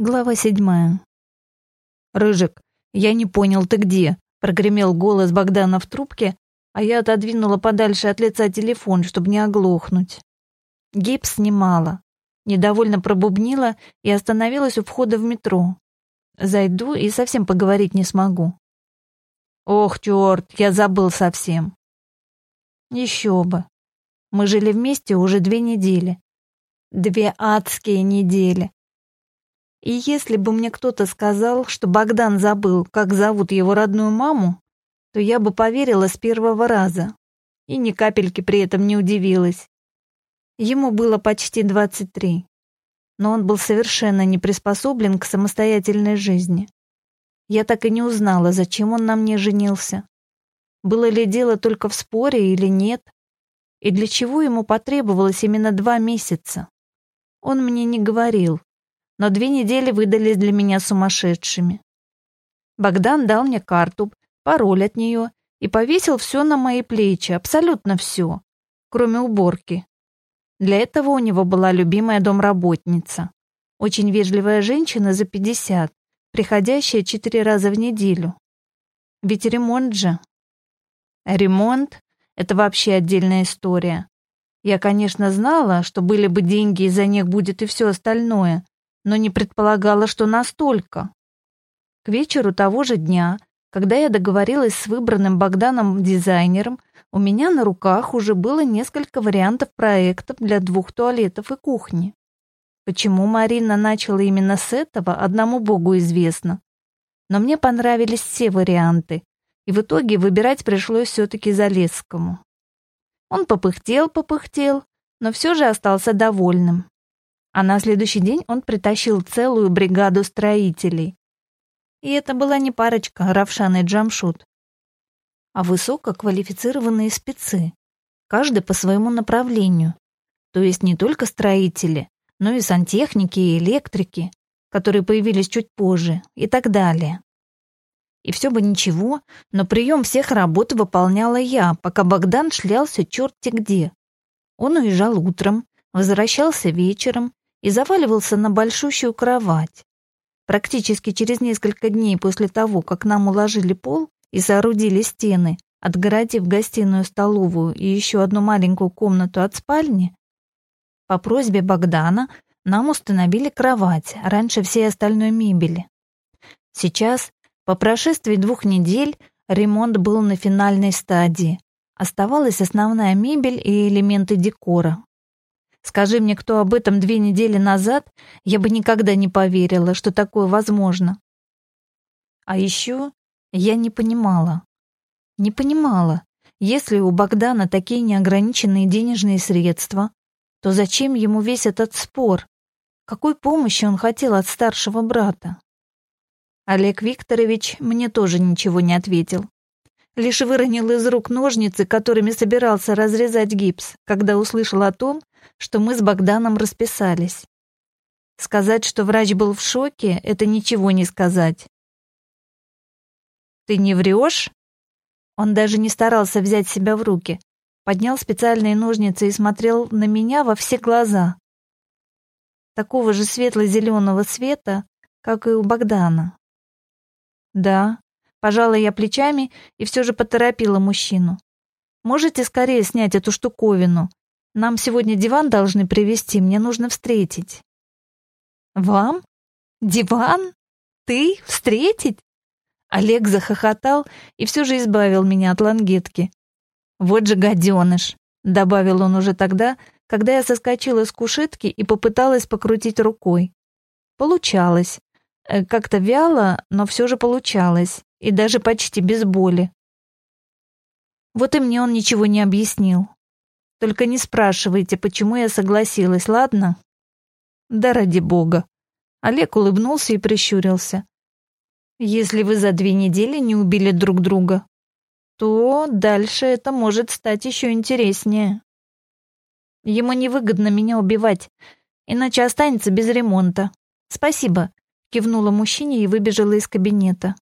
Глава седьмая. «Рыжик, я не понял, ты где?» — прогремел голос Богдана в трубке, а я отодвинула подальше от лица телефон, чтобы не оглохнуть. Гипс снимала. Недовольно пробубнила и остановилась у входа в метро. Зайду и совсем поговорить не смогу. Ох, черт, я забыл совсем. Еще бы. Мы жили вместе уже две недели. Две адские недели. И если бы мне кто-то сказал, что Богдан забыл, как зовут его родную маму, то я бы поверила с первого раза и ни капельки при этом не удивилась. Ему было почти 23, но он был совершенно не приспособлен к самостоятельной жизни. Я так и не узнала, зачем он на мне женился. Было ли дело только в споре или нет, и для чего ему потребовалось именно два месяца. Он мне не говорил, но две недели выдались для меня сумасшедшими. Богдан дал мне карту, пароль от нее и повесил все на мои плечи, абсолютно все, кроме уборки. Для этого у него была любимая домработница, очень вежливая женщина за 50, приходящая четыре раза в неделю. Ведь ремонт же. Ремонт — это вообще отдельная история. Я, конечно, знала, что были бы деньги, и за них будет и все остальное, но не предполагала, что настолько. К вечеру того же дня, когда я договорилась с выбранным Богданом дизайнером, у меня на руках уже было несколько вариантов проектов для двух туалетов и кухни. Почему Марина начала именно с этого, одному богу известно. Но мне понравились все варианты, и в итоге выбирать пришлось все-таки Залесскому. Он попыхтел-попыхтел, но все же остался довольным. А на следующий день он притащил целую бригаду строителей. И это была не парочка Равшан и Джамшут, а высококвалифицированные спецы, каждый по своему направлению. То есть не только строители, но и сантехники и электрики, которые появились чуть позже, и так далее. И все бы ничего, но прием всех работ выполняла я, пока Богдан шлялся черти где. Он уезжал утром, возвращался вечером и заваливался на большущую кровать. Практически через несколько дней после того, как нам уложили пол и соорудили стены, отгородив гостиную, столовую и еще одну маленькую комнату от спальни, по просьбе Богдана нам установили кровать раньше всей остальной мебели. Сейчас, по прошествии двух недель, ремонт был на финальной стадии. Оставалась основная мебель и элементы декора. Скажи мне, кто об этом две недели назад, я бы никогда не поверила, что такое возможно. А еще я не понимала. Не понимала, если у Богдана такие неограниченные денежные средства, то зачем ему весь этот спор? Какой помощи он хотел от старшего брата? Олег Викторович мне тоже ничего не ответил. Лишь выронил из рук ножницы, которыми собирался разрезать гипс, когда услышал о том, что мы с Богданом расписались. Сказать, что врач был в шоке, это ничего не сказать. «Ты не врешь?» Он даже не старался взять себя в руки. Поднял специальные ножницы и смотрел на меня во все глаза. Такого же светло-зеленого цвета, как и у Богдана. «Да», пожала я плечами и все же поторопила мужчину. «Можете скорее снять эту штуковину? Нам сегодня диван должны привезти, мне нужно встретить». «Вам? Диван? Ты? Встретить?» Олег захохотал и все же избавил меня от лангетки. «Вот же гаденыш!» — добавил он уже тогда, когда я соскочила с кушетки и попыталась покрутить рукой. Получалось. Э, как-то вяло, но все же получалось. И даже почти без боли. Вот и мне он ничего не объяснил. Только не спрашивайте, почему я согласилась, ладно? Да ради бога. Олег улыбнулся и прищурился. Если вы за две недели не убили друг друга, то дальше это может стать еще интереснее. Ему невыгодно меня убивать, иначе останется без ремонта. Спасибо, кивнула мужчине и выбежала из кабинета.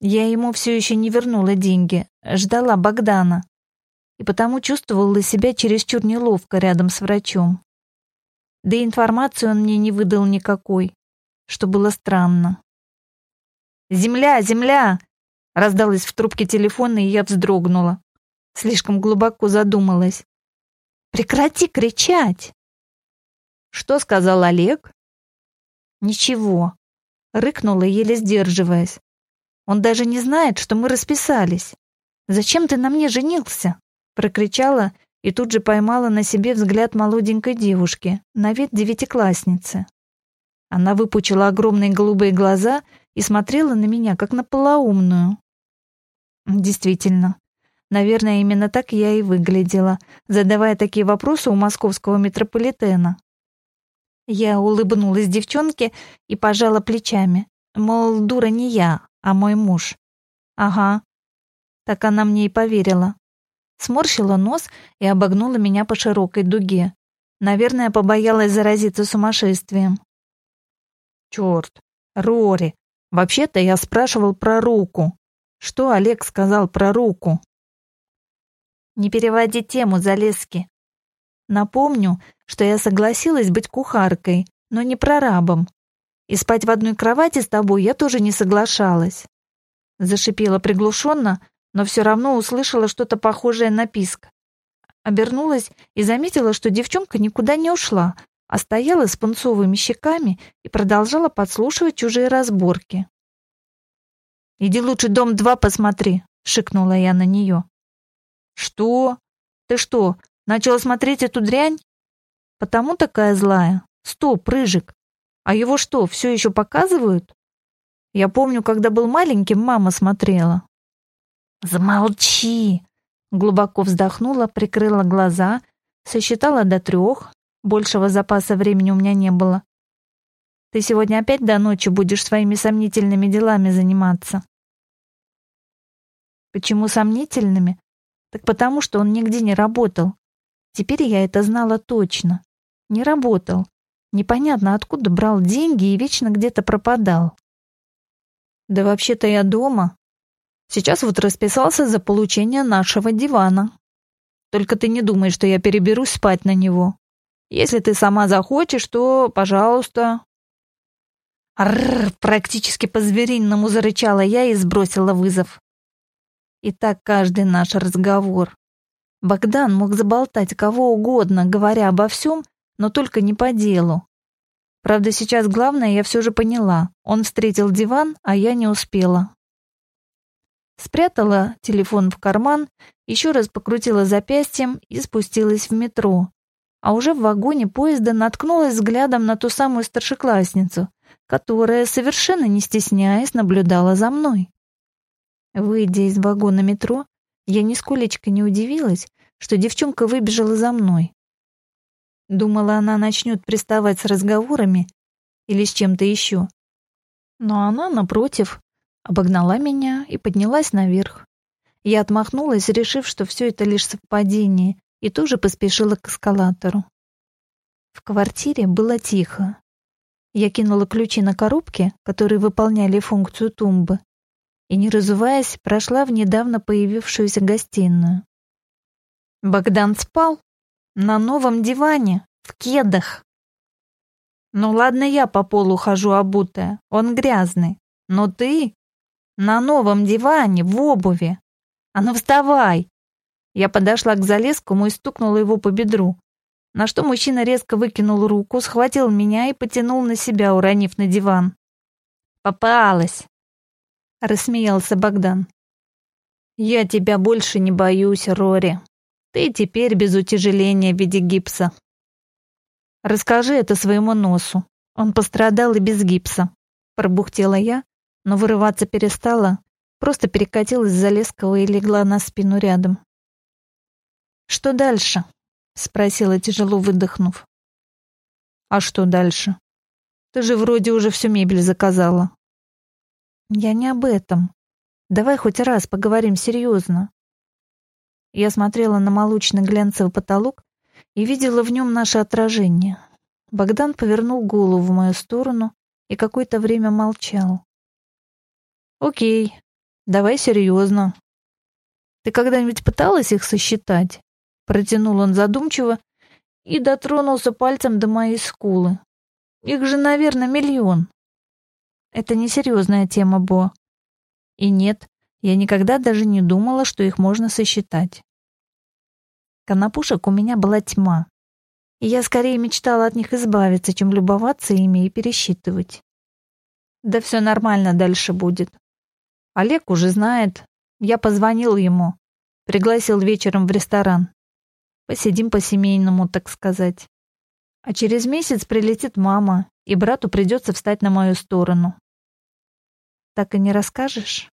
Я ему все еще не вернула деньги, ждала Богдана. И потому чувствовала себя чересчур неловко рядом с врачом. Да и информацию он мне не выдал никакой. что было странно. «Земля! Земля!» Раздалась в трубке телефона, и я вздрогнула. Слишком глубоко задумалась. «Прекрати кричать!» «Что сказал Олег?» «Ничего», — рыкнула, еле сдерживаясь. «Он даже не знает, что мы расписались. Зачем ты на мне женился?» Прокричала и тут же поймала на себе взгляд молоденькой девушки, на вид девятиклассницы. Она выпучила огромные голубые глаза и смотрела на меня, как на полоумную. Действительно, наверное, именно так я и выглядела, задавая такие вопросы у московского метрополитена. Я улыбнулась девчонке и пожала плечами, мол, дура не я, а мой муж. Ага. Так она мне и поверила. Сморщила нос и обогнула меня по широкой дуге. Наверное, побоялась заразиться сумасшествием. Черт, Рори, вообще-то я спрашивал про руку. Что Олег сказал про руку? Не переводи тему, Залески. Напомню, что я согласилась быть кухаркой, но не прорабом. И спать в одной кровати с тобой я тоже не соглашалась. Зашипела приглушенно, но все равно услышала что-то похожее на писк. Обернулась и заметила, что девчонка никуда не ушла, а стояла с пунцовыми щеками и продолжала подслушивать чужие разборки. «Иди лучше дом два посмотри», — шикнула я на нее. «Что? Ты что, начала смотреть эту дрянь?» «Потому такая злая. Стоп, Рыжик. А его что, все еще показывают?» «Я помню, когда был маленьким, мама смотрела». «Замолчи!» Глубоко вздохнула, прикрыла глаза, сосчитала до трех. Большего запаса времени у меня не было. Ты сегодня опять до ночи будешь своими сомнительными делами заниматься. Почему сомнительными? Так потому, что он нигде не работал. Теперь я это знала точно. Не работал. Непонятно, откуда брал деньги и вечно где-то пропадал. Да вообще-то я дома. Сейчас вот расписался за получение нашего дивана. Только ты не думай, что я переберусь спать на него. Если ты сама захочешь, то, пожалуйста». Арр, практически по-звериному зарычала я и сбросила вызов. И так каждый наш разговор. Богдан мог заболтать кого угодно, говоря обо всем, но только не по делу. Правда, сейчас главное я все же поняла. Он встретил диван, а я не успела. Спрятала телефон в карман, еще раз покрутила запястьем и спустилась в метро, а уже в вагоне поезда наткнулась взглядом на ту самую старшеклассницу, которая, совершенно не стесняясь, наблюдала за мной. Выйдя из вагона метро, я нисколечко не удивилась, что девчонка выбежала за мной. Думала, она начнет приставать с разговорами или с чем-то еще. Но она, напротив, обогнала меня и поднялась наверх. Я отмахнулась, решив, что все это лишь совпадение, и тоже поспешила к эскалатору. В квартире было тихо. Я кинула ключи на коробки, которые выполняли функцию тумбы, и, не разуваясь, прошла в недавно появившуюся гостиную. Богдан спал на новом диване, в кедах. Ну ладно, я по полу хожу обутая, он грязный, но ты на новом диване, в обуви. А ну вставай, я подошла к Залескому и стукнула его по бедру, на что мужчина резко выкинул руку, схватил меня и потянул на себя, уронив на диван. «Попалась!» — рассмеялся Богдан. «Я тебя больше не боюсь, Рори. Ты теперь без утяжеления в виде гипса. Расскажи это своему носу. Он пострадал и без гипса», — пробухтела я, но вырываться перестала, просто перекатилась с Залеского и легла на спину рядом. «Что дальше?» — спросила, тяжело выдохнув. «А что дальше? Ты же вроде уже всю мебель заказала». «Я не об этом. Давай хоть раз поговорим серьезно». Я смотрела на молочный глянцевый потолок и видела в нем наше отражение. Богдан повернул голову в мою сторону и какое-то время молчал. «Окей, давай серьезно. Ты когда-нибудь пыталась их сосчитать?» Протянул он задумчиво и дотронулся пальцем до моей скулы. Их же, наверное, миллион. Это несерьезная тема, Бо. И нет, я никогда даже не думала, что их можно сосчитать. Конопушек у меня была тьма. И я скорее мечтала от них избавиться, чем любоваться ими и пересчитывать. Да все нормально дальше будет. Олег уже знает. Я позвонил ему. Пригласил вечером в ресторан. Посидим по-семейному, так сказать. А через месяц прилетит мама, и брату придется встать на мою сторону. Так и не расскажешь?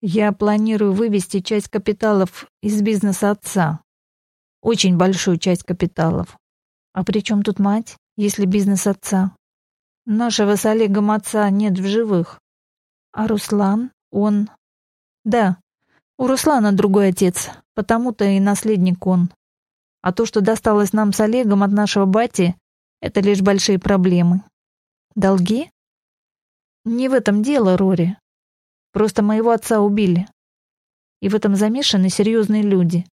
Я планирую вывести часть капиталов из бизнеса отца. Очень большую часть капиталов. А при чем тут мать, если бизнес отца? Нашего с Олегом отца нет в живых. А Руслан, он... Да, у Руслана другой отец, потому-то и наследник он. А то, что досталось нам с Олегом от нашего бати, это лишь большие проблемы. Долги? Не в этом дело, Рори. Просто моего отца убили. И в этом замешаны серьезные люди.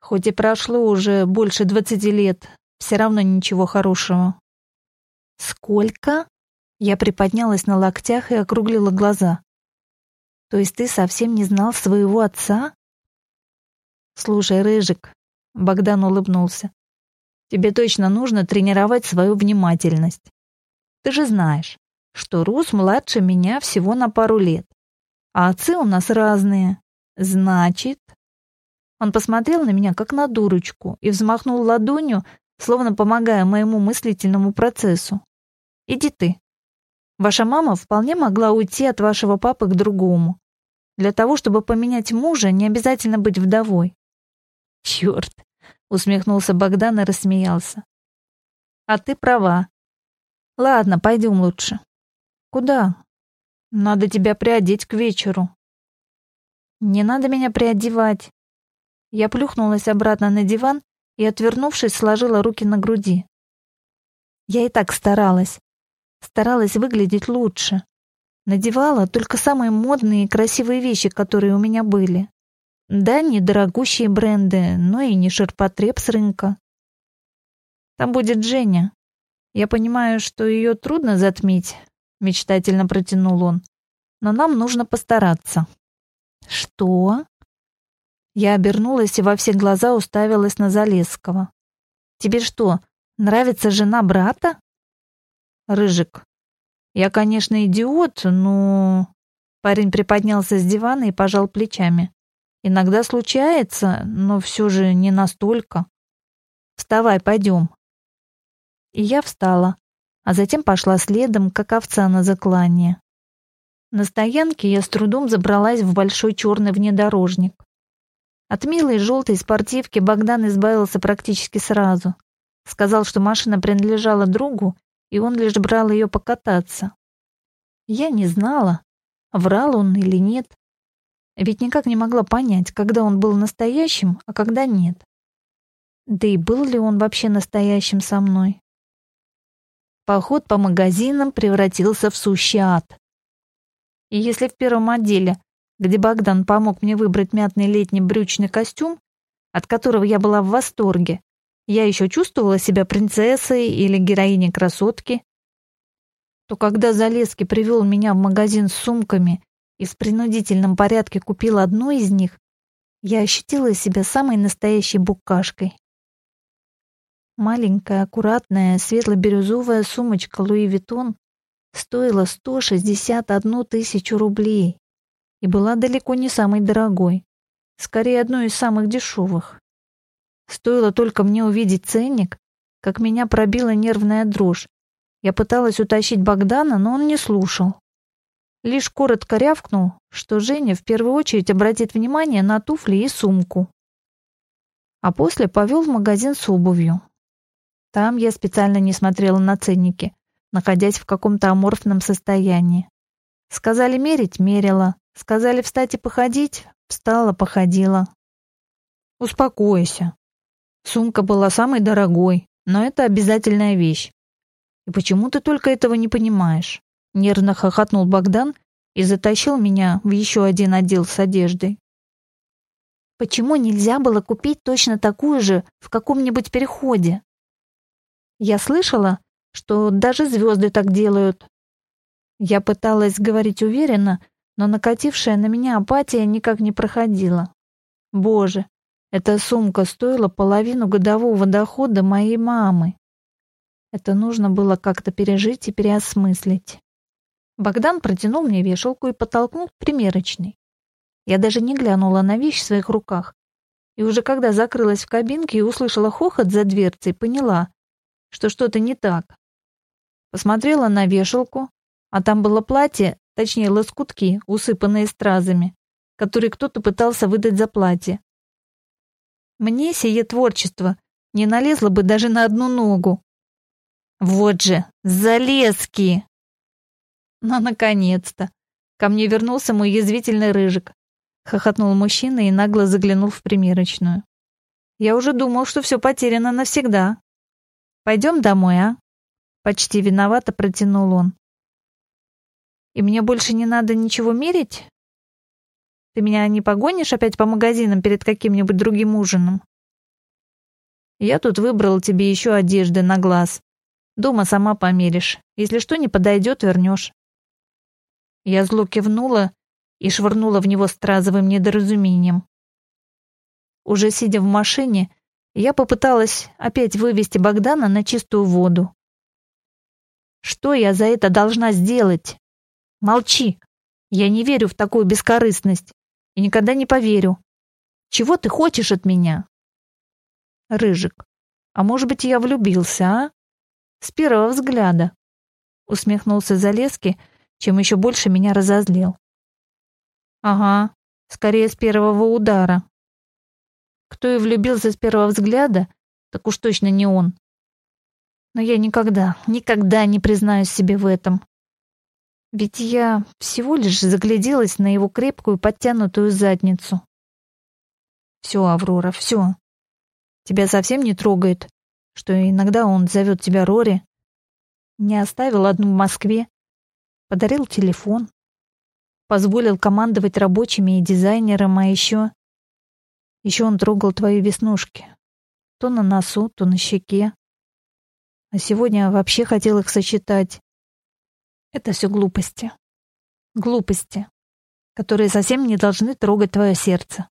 Хоть и прошло уже больше двадцати лет, все равно ничего хорошего. Сколько? Я приподнялась на локтях и округлила глаза. То есть ты совсем не знал своего отца? Слушай, Рыжик, Богдан улыбнулся. Тебе точно нужно тренировать свою внимательность. Ты же знаешь, что Рус младше меня всего на пару лет. А отцы у нас разные. Значит... Он посмотрел на меня, как на дурочку, и взмахнул ладонью, словно помогая моему мыслительному процессу. «Иди ты. Ваша мама вполне могла уйти от вашего папы к другому. Для того, чтобы поменять мужа, не обязательно быть вдовой». «Черт, Усмехнулся Богдан и рассмеялся. А ты права. Ладно, пойдем лучше. Куда? Надо тебя приодеть к вечеру. Не надо меня приодевать. Я плюхнулась обратно на диван и, отвернувшись, сложила руки на груди. Я и так старалась. Старалась выглядеть лучше. Надевала только самые модные и красивые вещи, которые у меня были. Да, не дорогущие бренды, но и не ширпотреб с рынка. Там будет Женя. Я понимаю, что ее трудно затмить, мечтательно протянул он. Но нам нужно постараться. Что? Я обернулась и во все глаза уставилась на Залесского. Тебе что, нравится жена брата? Рыжик. Я, конечно, идиот, но... Парень приподнялся с дивана и пожал плечами. Иногда случается, но все же не настолько. Вставай, пойдем. И я встала, а затем пошла следом, как овца на заклание. На стоянке я с трудом забралась в большой черный внедорожник. От милой желтой спортивки Богдан избавился практически сразу. Сказал, что машина принадлежала другу, и он лишь брал ее покататься. Я не знала, врал он или нет, ведь никак не могла понять, когда он был настоящим, а когда нет. Да и был ли он вообще настоящим со мной? Поход по магазинам превратился в сущий ад. И если в первом отделе, где Богдан помог мне выбрать мятный летний брючный костюм, от которого я была в восторге, я еще чувствовала себя принцессой или героиней красотки, то когда Залески привел меня в магазин с сумками и в принудительном порядке купил одну из них, я ощутила себя самой настоящей букашкой. Маленькая, аккуратная, светло-бирюзовая сумочка Луи Виттон стоила 161 тысячу рублей и была далеко не самой дорогой, скорее одной из самых дешевых. Стоило только мне увидеть ценник, как меня пробила нервная дрожь. Я пыталась утащить Богдана, но он не слушал лишь коротко рявкнул, что Женя в первую очередь обратит внимание на туфли и сумку. А после повел в магазин с обувью. Там я специально не смотрела на ценники, находясь в каком-то аморфном состоянии. Сказали мерить — мерила. Сказали встать и походить — встала, походила. Успокойся. Сумка была самой дорогой, но это обязательная вещь. И почему ты только этого не понимаешь? Нервно хохотнул Богдан и затащил меня в еще один отдел с одеждой. Почему нельзя было купить точно такую же в каком-нибудь переходе? Я слышала, что даже звезды так делают. Я пыталась говорить уверенно, но накатившая на меня апатия никак не проходила. Боже, эта сумка стоила половину годового дохода моей мамы. Это нужно было как-то пережить и переосмыслить. Богдан протянул мне вешалку и подтолкнул к примерочной. Я даже не глянула на вещь в своих руках. И уже когда закрылась в кабинке и услышала хохот за дверцей, поняла, что что-то не так. Посмотрела на вешалку, а там было платье, точнее лоскутки, усыпанные стразами, которые кто-то пытался выдать за платье. Мне сие творчество не налезло бы даже на одну ногу. Вот же, залезки! Но наконец-то! Ко мне вернулся мой язвительный рыжик. Хохотнул мужчина и нагло заглянул в примерочную. Я уже думал, что все потеряно навсегда. Пойдем домой, а? Почти виновато протянул он. И мне больше не надо ничего мерить? Ты меня не погонишь опять по магазинам перед каким-нибудь другим ужином? Я тут выбрал тебе еще одежды на глаз. Дома сама померишь. Если что не подойдет, вернешь. Я зло кивнула и швырнула в него стразовым недоразумением. Уже сидя в машине, я попыталась опять вывести Богдана на чистую воду. Что я за это должна сделать? Молчи. Я не верю в такую бескорыстность и никогда не поверю. Чего ты хочешь от меня? Рыжик. А может быть, я влюбился, а? С первого взгляда. Усмехнулся Залески, чем еще больше меня разозлил. Ага, скорее с первого удара. Кто и влюбился с первого взгляда, так уж точно не он. Но я никогда, никогда не признаюсь себе в этом. Ведь я всего лишь загляделась на его крепкую подтянутую задницу. Все, Аврора, все. Тебя совсем не трогает, что иногда он зовет тебя Рори. Не оставил одну в Москве. Подарил телефон. Позволил командовать рабочими и дизайнером, а еще... Еще он трогал твои веснушки. То на носу, то на щеке. А сегодня вообще хотел их сочетать. Это все глупости. Глупости, которые совсем не должны трогать твое сердце.